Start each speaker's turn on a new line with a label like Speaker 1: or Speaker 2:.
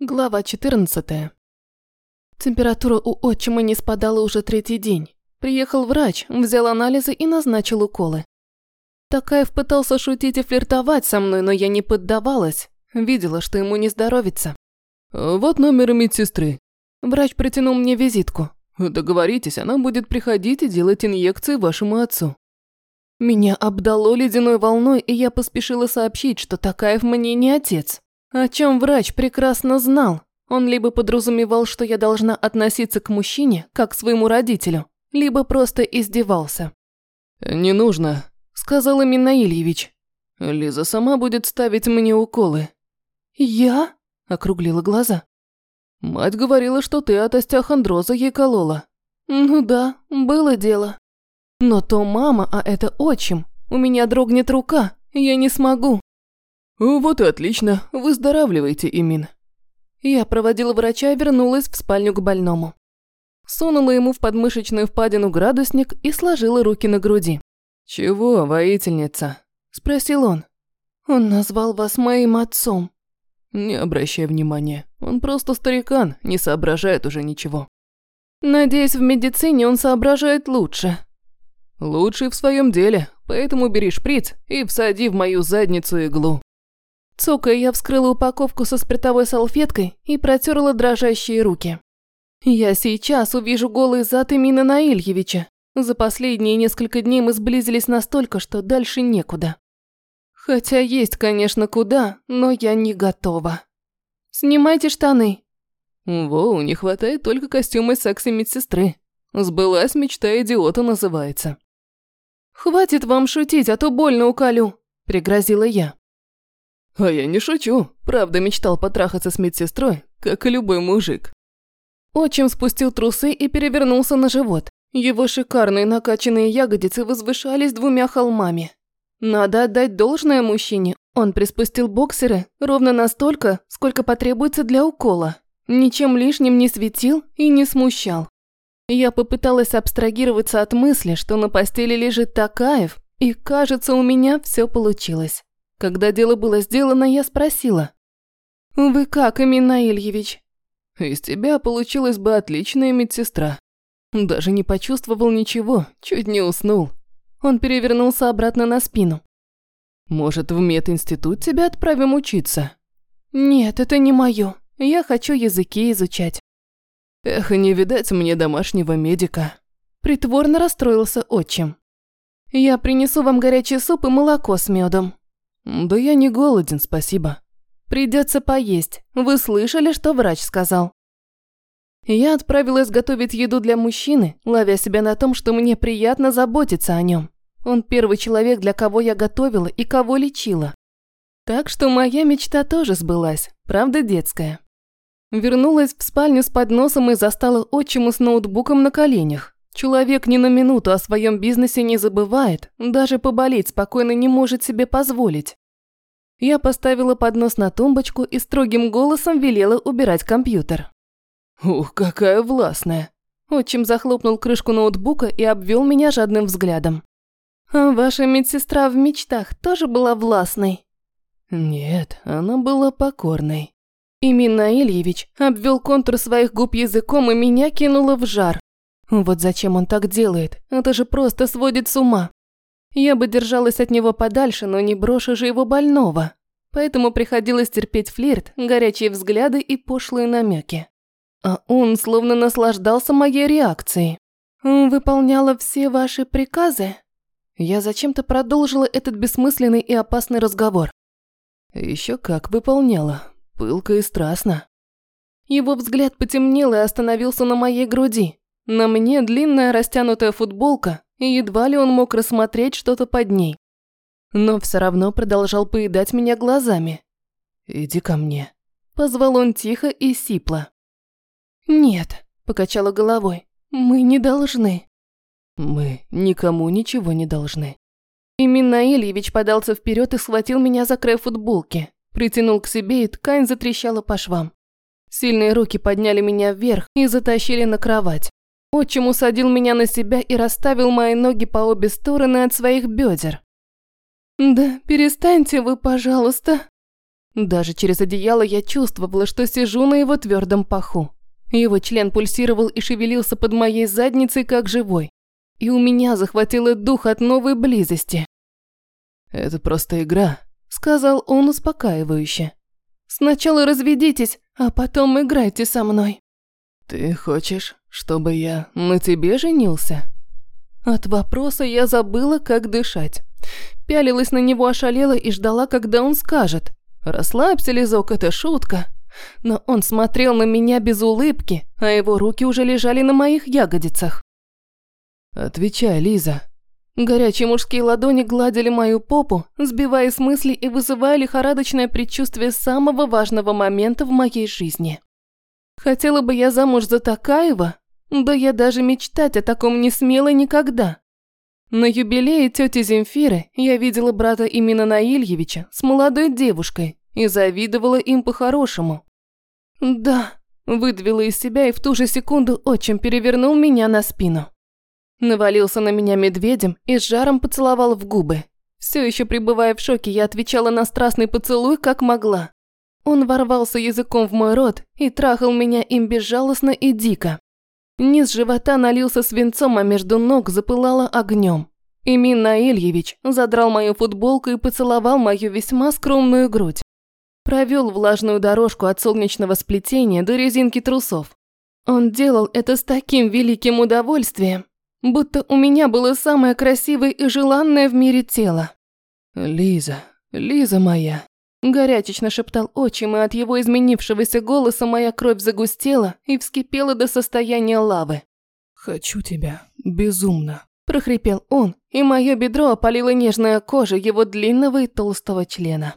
Speaker 1: Глава 14. Температура у отчима не спадала уже третий день. Приехал врач, взял анализы и назначил уколы. Такаев пытался шутить и флиртовать со мной, но я не поддавалась. Видела, что ему не здоровится.
Speaker 2: «Вот номер медсестры».
Speaker 1: Врач протянул мне визитку.
Speaker 2: «Договоритесь, она будет приходить и делать инъекции вашему отцу».
Speaker 1: Меня обдало ледяной волной, и я поспешила сообщить, что Такаев мне не отец. О чем врач прекрасно знал. Он либо подразумевал, что я должна относиться к мужчине, как к своему родителю, либо просто издевался.
Speaker 2: «Не нужно», – сказал Именно Ильевич. «Лиза сама будет ставить мне уколы».
Speaker 1: «Я?» – округлила глаза.
Speaker 2: «Мать говорила, что ты от остеохондроза ей колола».
Speaker 1: «Ну да, было дело. Но то мама, а это отчим. У меня дрогнет рука, я не смогу».
Speaker 2: «Вот и отлично, выздоравливайте, Имин».
Speaker 1: Я проводила врача и вернулась в спальню к больному. Сунула ему в подмышечную впадину градусник и сложила руки на груди.
Speaker 2: «Чего, воительница?»
Speaker 1: – спросил он. «Он назвал вас моим отцом».
Speaker 2: «Не обращай внимания, он просто старикан, не соображает уже ничего».
Speaker 1: «Надеюсь, в медицине он соображает лучше».
Speaker 2: «Лучший в своем деле, поэтому бери шприц и всади в мою задницу иглу».
Speaker 1: Цокая, я вскрыла упаковку со спиртовой салфеткой и протерла дрожащие руки. Я сейчас увижу голый зад Имина Наильевича. За последние несколько дней мы сблизились настолько, что дальше некуда. Хотя есть, конечно, куда, но я не готова. Снимайте штаны.
Speaker 2: Воу, не хватает только костюма секси-медсестры. Сбылась мечта идиота называется.
Speaker 1: Хватит вам шутить, а то больно уколю, пригрозила я.
Speaker 2: А я не шучу. Правда мечтал потрахаться с медсестрой, как и любой мужик.
Speaker 1: Отчим спустил трусы и перевернулся на живот. Его шикарные накачанные ягодицы возвышались двумя холмами. Надо отдать должное мужчине. Он приспустил боксеры ровно настолько, сколько потребуется для укола. Ничем лишним не светил и не смущал. Я попыталась абстрагироваться от мысли, что на постели лежит Такаев, и кажется, у меня все получилось. Когда дело было сделано, я спросила. «Вы как, Эмина Ильевич?»
Speaker 2: «Из тебя получилась бы отличная медсестра». Даже не почувствовал ничего, чуть не уснул.
Speaker 1: Он перевернулся обратно на спину.
Speaker 2: «Может, в мединститут тебя отправим учиться?»
Speaker 1: «Нет, это не моё. Я хочу языки изучать».
Speaker 2: «Эх, не видать мне домашнего медика».
Speaker 1: Притворно расстроился отчим. «Я принесу вам горячий суп и молоко с медом.
Speaker 2: «Да я не голоден, спасибо».
Speaker 1: «Придется поесть. Вы слышали, что врач сказал?» Я отправилась готовить еду для мужчины, ловя себя на том, что мне приятно заботиться о нем. Он первый человек, для кого я готовила и кого лечила. Так что моя мечта тоже сбылась, правда детская. Вернулась в спальню с подносом и застала отчиму с ноутбуком на коленях. Человек ни на минуту о своем бизнесе не забывает, даже поболеть спокойно не может себе позволить. Я поставила поднос на тумбочку и строгим голосом велела убирать компьютер.
Speaker 2: «Ух, какая властная!»
Speaker 1: Отчим захлопнул крышку ноутбука и обвел меня жадным взглядом. «А ваша медсестра в мечтах тоже была властной?»
Speaker 2: «Нет, она была покорной».
Speaker 1: Именно Ильевич обвел контур своих губ языком и меня кинуло в жар. Вот зачем он так делает? Это же просто сводит с ума. Я бы держалась от него подальше, но не брошу же его больного. Поэтому приходилось терпеть флирт, горячие взгляды и пошлые намеки. А он словно наслаждался моей реакцией. «Выполняла все ваши приказы?» Я зачем-то продолжила этот бессмысленный и опасный разговор.
Speaker 2: Еще как выполняла. Пылко и страстно.
Speaker 1: Его взгляд потемнел и остановился на моей груди. На мне длинная растянутая футболка, и едва ли он мог рассмотреть что-то под ней. Но все равно продолжал поедать меня глазами.
Speaker 2: «Иди ко мне», –
Speaker 1: позвал он тихо и сипло. «Нет», – покачала головой, – «мы не должны».
Speaker 2: «Мы никому ничего не должны».
Speaker 1: Именно Ильевич подался вперед и схватил меня за край футболки, притянул к себе, и ткань затрещала по швам. Сильные руки подняли меня вверх и затащили на кровать. Отчим усадил меня на себя и расставил мои ноги по обе стороны от своих бедер. «Да перестаньте вы, пожалуйста». Даже через одеяло я чувствовала, что сижу на его твердом паху. Его член пульсировал и шевелился под моей задницей, как живой. И у меня захватило дух от новой близости.
Speaker 2: «Это просто игра», –
Speaker 1: сказал он успокаивающе. «Сначала разведитесь, а потом играйте со мной».
Speaker 2: «Ты хочешь, чтобы я на тебе женился?»
Speaker 1: От вопроса я забыла, как дышать. Пялилась на него ошалела и ждала, когда он скажет. «Расслабься, Лизок, это шутка». Но он смотрел на меня без улыбки, а его руки уже лежали на моих ягодицах.
Speaker 2: «Отвечай, Лиза».
Speaker 1: Горячие мужские ладони гладили мою попу, сбивая с мысли и вызывая лихорадочное предчувствие самого важного момента в моей жизни. Хотела бы я замуж за Такаева? Да я даже мечтать о таком не смела никогда. На юбилее тети Земфиры я видела брата именно Наильевича с молодой девушкой и завидовала им по-хорошему. «Да», – выдавила из себя и в ту же секунду отчим перевернул меня на спину. Навалился на меня медведем и с жаром поцеловал в губы. Все еще пребывая в шоке, я отвечала на страстный поцелуй, как могла. Он ворвался языком в мой рот и трахал меня им безжалостно и дико. Низ живота налился свинцом, а между ног запылало огнем. Имин Наильевич задрал мою футболку и поцеловал мою весьма скромную грудь. Провел влажную дорожку от солнечного сплетения до резинки трусов. Он делал это с таким великим удовольствием, Будто у меня было самое красивое и желанное в мире тело.
Speaker 2: «Лиза, Лиза моя», –
Speaker 1: горячечно шептал отчим, и от его изменившегося голоса моя кровь загустела и вскипела до состояния лавы.
Speaker 2: «Хочу тебя, безумно», –
Speaker 1: прохрипел он, и мое бедро опалила нежная кожа его длинного и толстого члена.